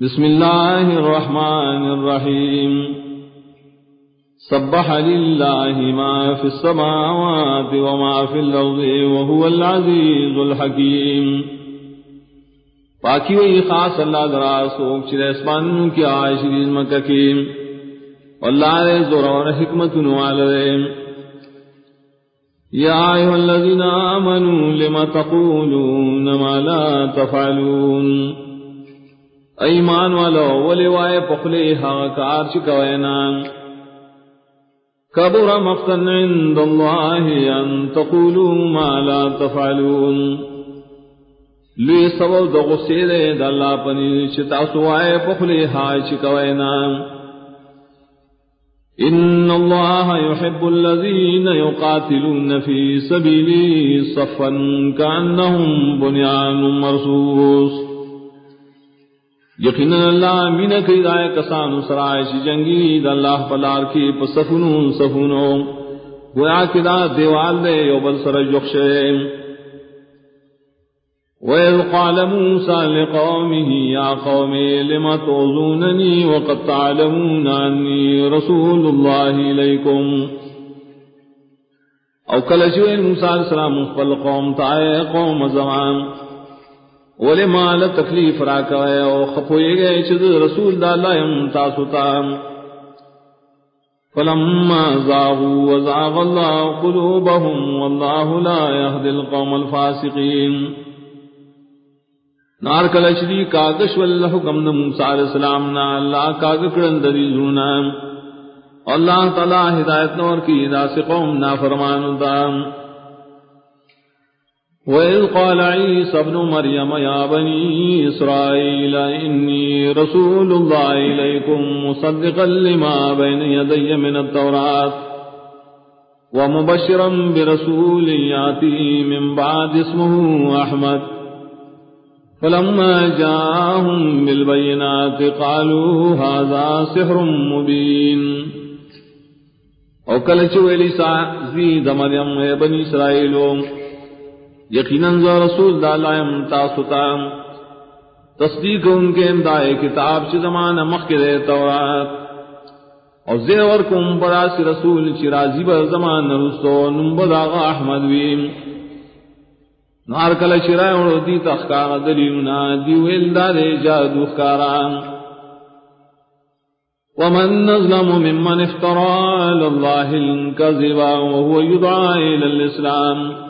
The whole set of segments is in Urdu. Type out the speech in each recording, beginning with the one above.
بسم الله الرحمن الرحيم سبح لله ما في السماوات وما في الأرض وهو العزيز الحكيم باقی وہی خاص اللہ ذرا سوک چلے اسمان کی عائش دیز مکہ کی واللہ رے زور اور حکمت نوالے یا ایوہ الذین آمنوا لما تقولون ما لا تفعلون ایمان والا ولی وائے پخلے ہا کار چکوینا کبر مقتن عند اللہ ان تقولوا ما لا تفعلون. لوی سبب دو غصے دے دا اللہ پنی چتا سوائے پخلے ہا چکوینا ان اللہ يحب الذین يقاتلون فی سبیلی صفا کانہم بنیان مرسوس یقینا اللہ مین کئی دائے کسان سرائے چی جنگی دا اللہ پلار کی پسفنو سفنو گویا کدا دیوال دے یو بل سر جخشے وَإِذْ قَالَ مُوسَى لِقَوْمِهِ يَا قَوْمِ لِمَ تُؤْذُونَنِي وَقَدْ تَعْلَمُونَ أَنِّي رَسُولُ اللَّهِ إِلَيْكُمْ۔ او کل شوئے موسیٰ علیہ السلام مخبل قوم تائے قوم زمان۔ ولی مال تکلیف را کوئے او خپوئے گئے چیز رسول دا اللہ یم تاسوتا فلما زاغوا وزاغ اللہ قلوبهم واللہ لا يهد القوم الفاسقین. نار کلشری کاغش واللہ کم موسیٰ علیہ السلام نا اللہ کاغکڑن دری زونا. اللہ تعالی ہدایت نور کی دا سے قوم نا فرمانو دا. وَإِذْ قَالَ عِيسَى ابْنُ مَرْيَمَ يَا بَنِي إِسْرَائِيلَ إِنِّي رَسُولُ اللَّهِ إِلَيْكُمْ مُصَدِّقًا لِمَا بَيْنَ يَدَيَّ مِنَ التَّوْرَاةِ وَمُبَشِّرًا بِرَسُولٍ يَأْتِي مِن بَعْدِ اسْمُهُ أَحْمَدُ فَلَمَّا جَاءَهُم بِالْبَيِّنَاتِ قَالُوا هَذَا سِحْرٌ مُبِينٌ وَقَالَ عِيسَى زِيدَ مَرْيَمَ يَا بَنِي إِسْرَائِيلَ یقیناً رسول دالائم تاستا تصدیق ان کے امدائے کتاب چی زمان مخ دے تورات. اور زیور کم براس رسول چی رازی بر زمان رسو نمبد آغا احمد ویم نار کل چرائے اور دی تخکار دلیونا دیویل دارے جادو خکاران. ومن نظلم ممن افترى على الله الكذب وهو يدعى إلى الإسلام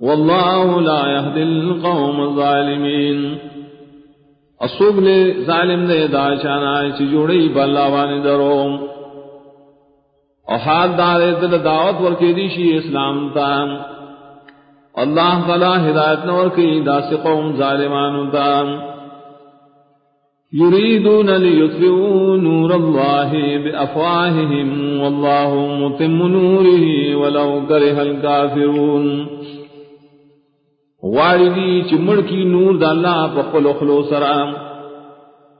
واللہ لا يهدي القوم الظالمین۔ اصوب لے ظالم دے دا چانا چی جوڑی بلا وانی درو اور حال دارے دل دعوت ورکی دیشی اسلام تا۔ اللہ تعالی ہدایت نور کی دا سی قوم ظالمان تا۔ يريدون ليطفئوا نور الله بأفواههم والله متم نوره ولو كره الكافرون واردی چمڑ کی نور دا اللہ پخلو خلو سرام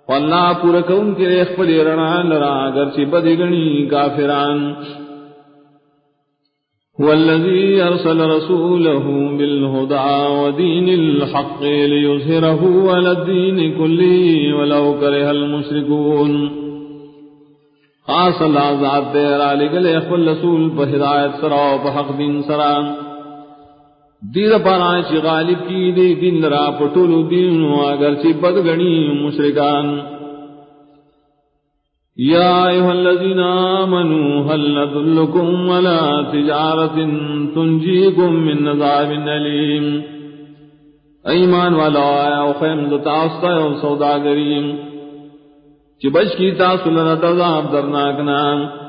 واللہ پورا کون کے ریخ پلی رنا لرا، اگر چی بدگنی کافران. هو الذي أرسل رسوله بالهدى ودين الحق ليظهره على الدين كله ولو كره المشركون. خاص اللہ ذات دیر آلے گلے اخبر رسول بہدایت سرا و بحق دین سرام دیر پارا چی غالب کی دی دن را پٹولو دین اگر چی بدگنی مشرکان۔ یا ایوہ الذین آمنوا حل ندلکم ولا تجارت تنجیکم من نظام علیم ایمان والا آیا و خیم دتاستا و سوداگریم۔ چی بچ کی تاصل رتضاب درناکنام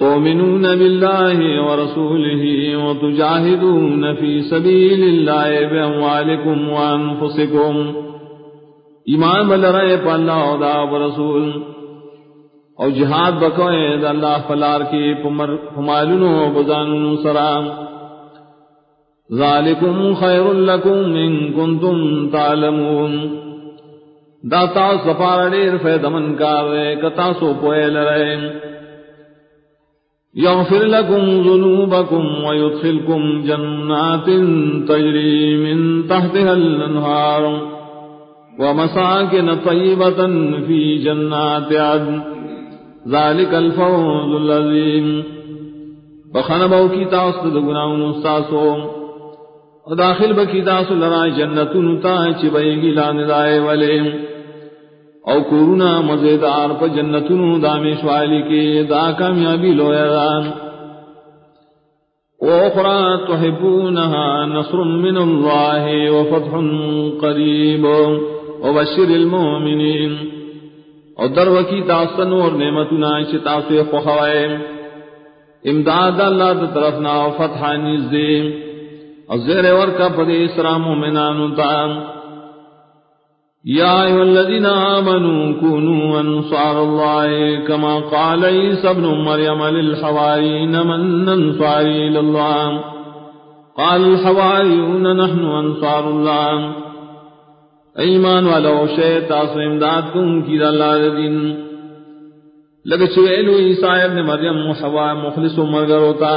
تؤمنون بالله ورسوله وتجاهدون في سبيل الله بأموالكم وأنفسكم. ایمان بل رہے پا اللہ و دا رسول. او جہاد بکوئے دا اللہ فلار کی پمالنو بزاننو سرام ذالکم خیر لکم ان کنتم تعلمون. دا تاس سپار دیر فیدمن کار رے کتاسو پوئے لرے يغفر لكم ذنوبكم ويدخلكم جنات تجري من تحتها الأنهار ومساكن طيبة في جنات عدن. ذلك الفوز العظيم. بخنبو کی تاست دگناون استاسو داخل بکی تاس لرائے جنتن تا چبئی گی دائے والے او کورونا مزیدار پا جنتن دامش والی کے دا کامیابی لویا دان وأخرى تحبونها نصر من الله وفتح قريب وبشر المؤمنين ودر وکی تاسن اور نعمتنا شتاسو فخوائے امداد اللہ دا طرفنا وفتح نزدے الزیر ورکا پدی اسرام مومنان تام يا أيها الذين آمنوا كونوا أنصار الله كما قال عيسى ابن مريم للحواريين من أنصاري لله قال الحواريون نحن أنصار الله ایمان ولو شئ تاسو امداد کن کی اللہ دین. لگ چویلو عیسیٰ ابن مریم حوا مخلص و مرگر ہوتا.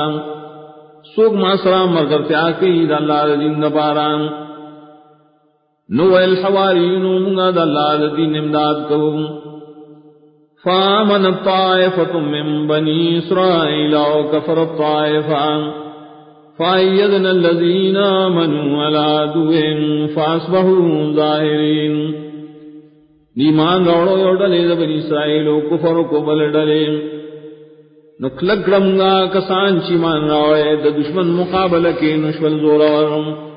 سوک ما سلام مرگر تیا کی اللہ دین دباران نو الحوارین منگا دا اللہ دین امداد کو فامن الطائفة من بني إسرائيل وكفر الطائفة فأيدنا الذين آمنوا على دوهم فأصبحوا ظاهرين نیمان روڑو یو ڈلے دا بنی اسرائیل و کفر کو بل ڈلے۔ نکلک رمگا کسان چی مان روڑے دا دشمن مقابلہ کے نشول زورا۔ ورم